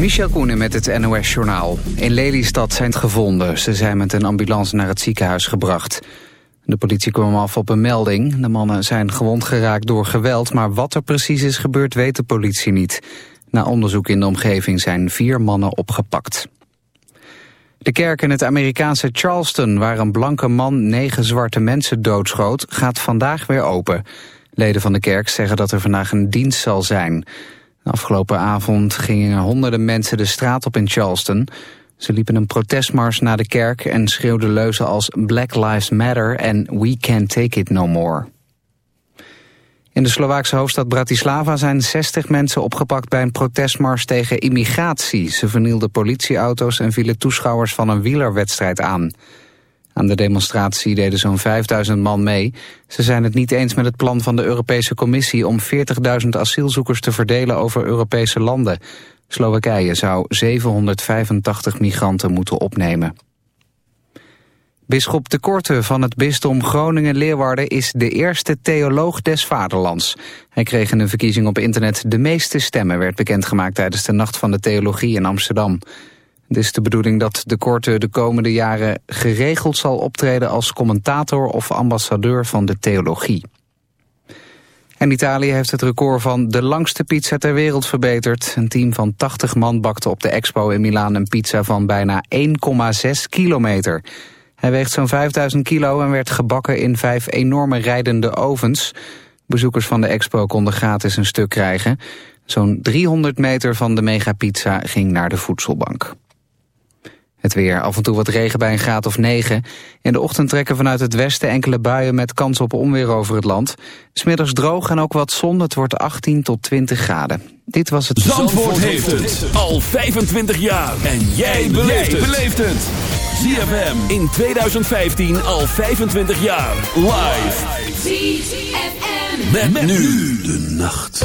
Michel Koenen met het NOS-journaal. In Lelystad zijn het gevonden. Ze zijn met een ambulance naar het ziekenhuis gebracht. De politie kwam af op een melding. De mannen zijn gewond geraakt door geweld... maar wat er precies is gebeurd weet de politie niet. Na onderzoek in de omgeving zijn vier mannen opgepakt. De kerk in het Amerikaanse Charleston... waar een blanke man negen zwarte mensen doodschoot... gaat vandaag weer open. Leden van de kerk zeggen dat er vandaag een dienst zal zijn... Afgelopen avond gingen honderden mensen de straat op in Charleston. Ze liepen een protestmars naar de kerk en schreeuwden leuzen als Black Lives Matter en We Can't Take It No More. In de Slovaakse hoofdstad Bratislava zijn 60 mensen opgepakt bij een protestmars tegen immigratie. Ze vernielden politieauto's en vielen toeschouwers van een wielerwedstrijd aan. Aan de demonstratie deden zo'n 5000 man mee. Ze zijn het niet eens met het plan van de Europese Commissie... om 40.000 asielzoekers te verdelen over Europese landen. Slowakije zou 785 migranten moeten opnemen. Bisschop de Korte van het bisdom Groningen-Leeuwarden is de eerste theoloog des vaderlands. Hij kreeg in een verkiezing op internet de meeste stemmen, werd bekendgemaakt tijdens de Nacht van de Theologie in Amsterdam. Het is de bedoeling dat de Korte de komende jaren geregeld zal optreden als commentator of ambassadeur van de theologie. En Italië heeft het record van de langste pizza ter wereld verbeterd. Een team van 80 man bakte op de expo in Milaan een pizza van bijna 1,6 kilometer. Hij weegt zo'n 5000 kilo en werd gebakken in vijf enorme rijdende ovens. Bezoekers van de expo konden gratis een stuk krijgen. Zo'n 300 meter van de megapizza ging naar de voedselbank. Het weer, af en toe wat regen bij een graad of 9. In de ochtend trekken vanuit het westen enkele buien met kans op onweer over het land. Smiddags droog en ook wat zon, het wordt 18 tot 20 graden. Dit was het... Zandvoort, Zandvoort heeft het al 25 jaar. En jij beleeft het. ZFM in 2015 al 25 jaar. Live. ZFM. Met, met nu de nacht.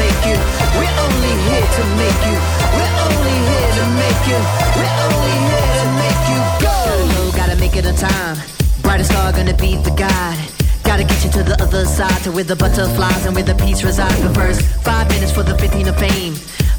make you. We're only here to make you. We're only here to make you. We're only here to make you go. Gotta gotta make it on time. Brightest star gonna be the guide. Gotta get you to the other side, to where the butterflies and where the peace resides. But first, five minutes for the 15 of fame.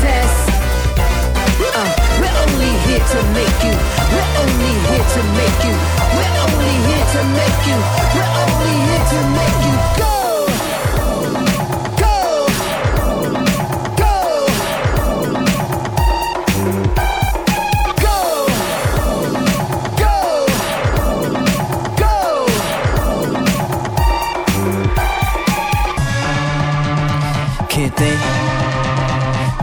Test. Uh, we're only here to make you. We're only here to make you. We're only here to make you. We're only here to make you go. Can't think,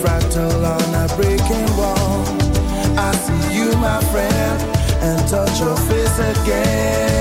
fractal on a breaking wall. I see you, my friend, and touch your face again.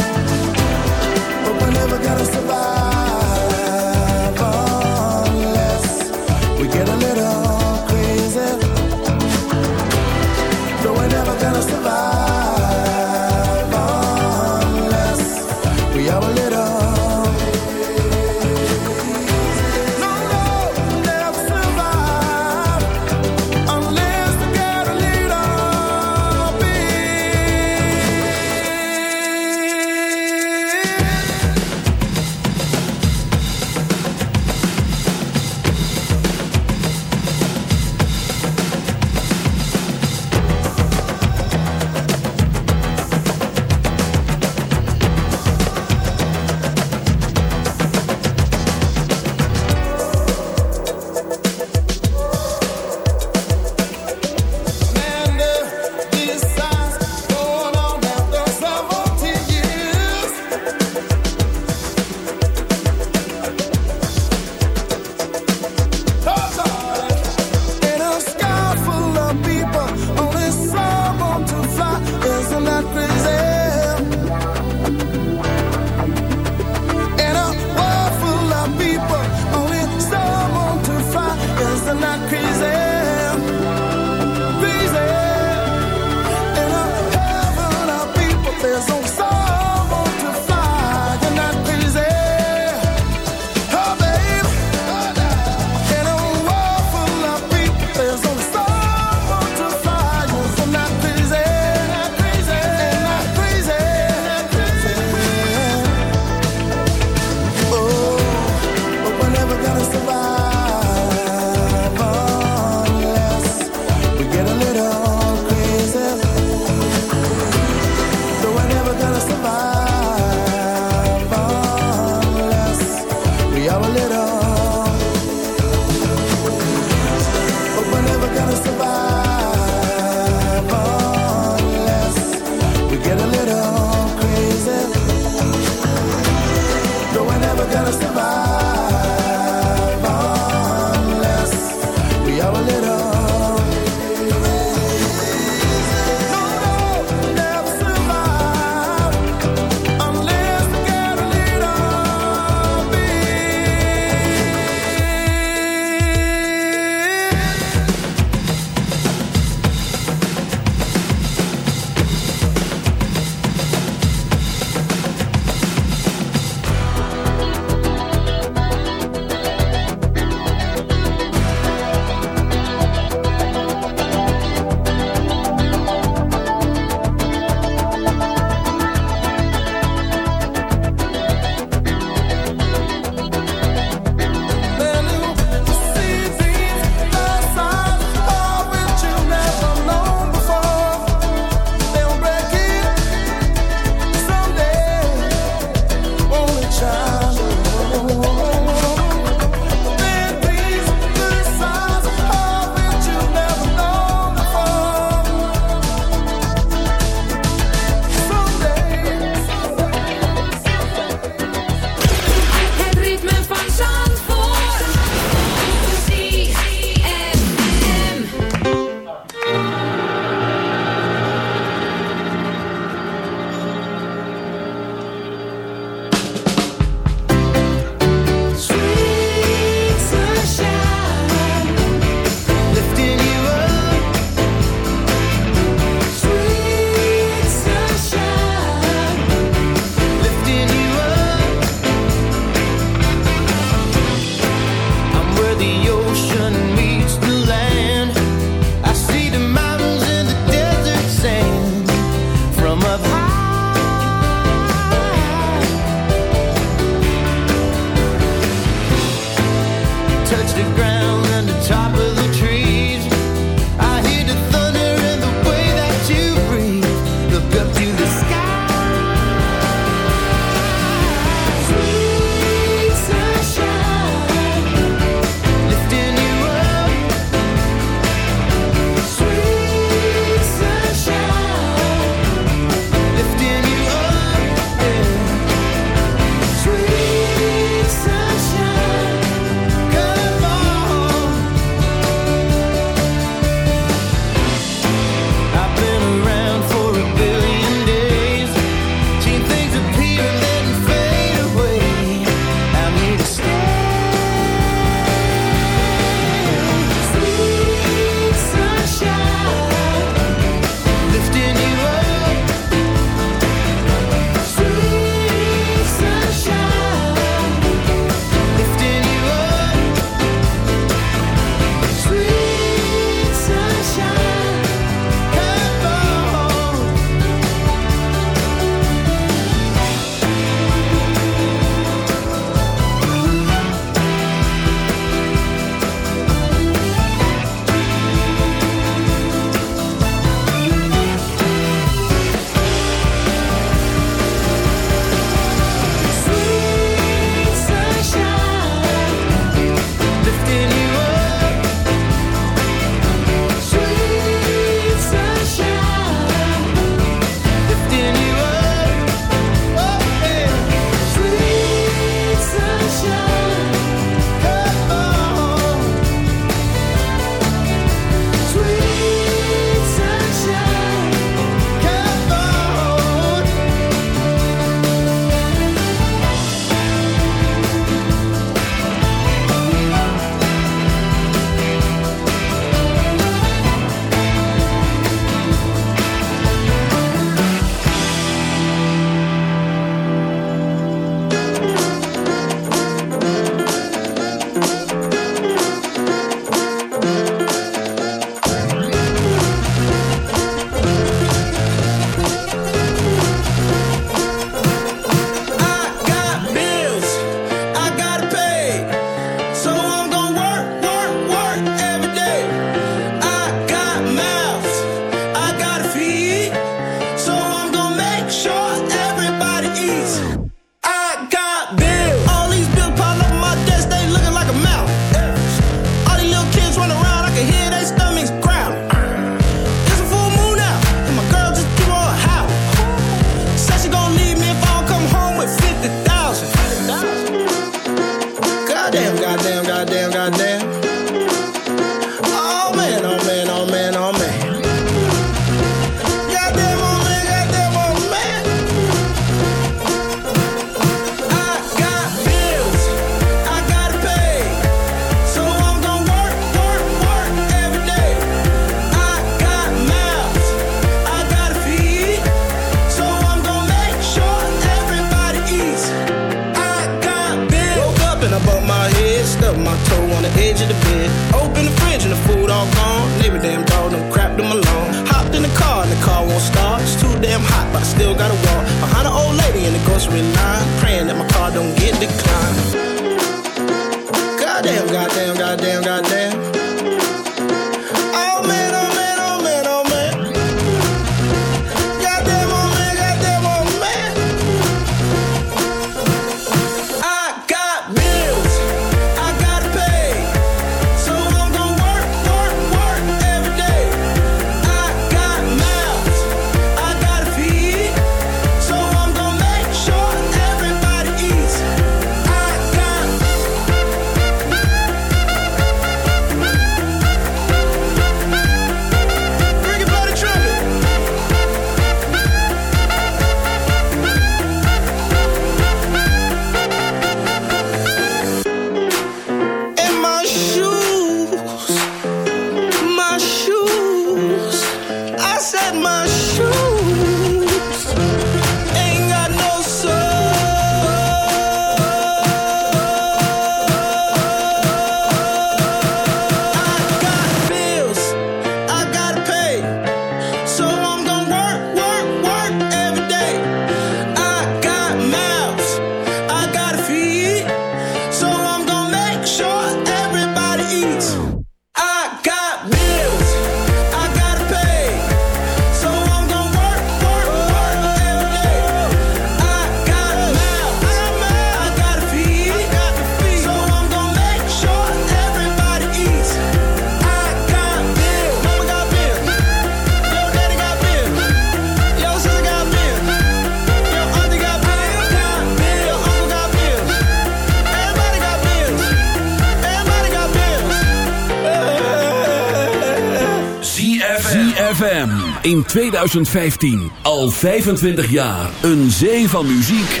In 2015. Al 25 jaar. Een zee van muziek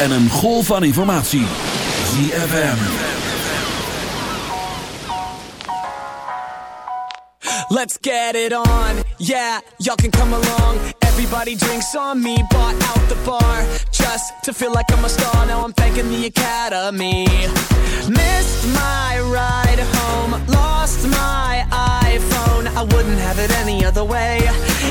en een golf van informatie. ZFM. Let's get it on. Yeah, y'all can come along. Everybody drinks on me, bought out the bar. Just to feel like I'm a star, now I'm thanking the academy. Missed my ride home, lost my iPhone. I wouldn't have it any other way.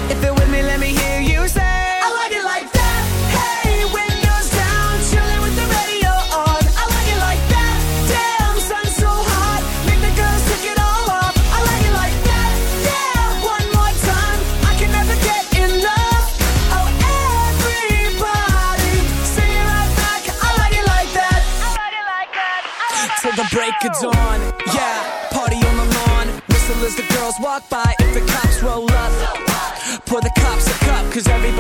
If you're with me, let me hear you say, I like it like that. Hey, windows down, chilling with the radio on. I like it like that. Damn, sun so hot, make the girls take it all off. I like it like that. Yeah, one more time, I can never get enough. Oh, everybody, sing it right back. I like it like that. I like it like that. Till the break of dawn, yeah, party on the lawn. Whistle as the girls walk by.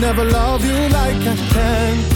never love you like I can.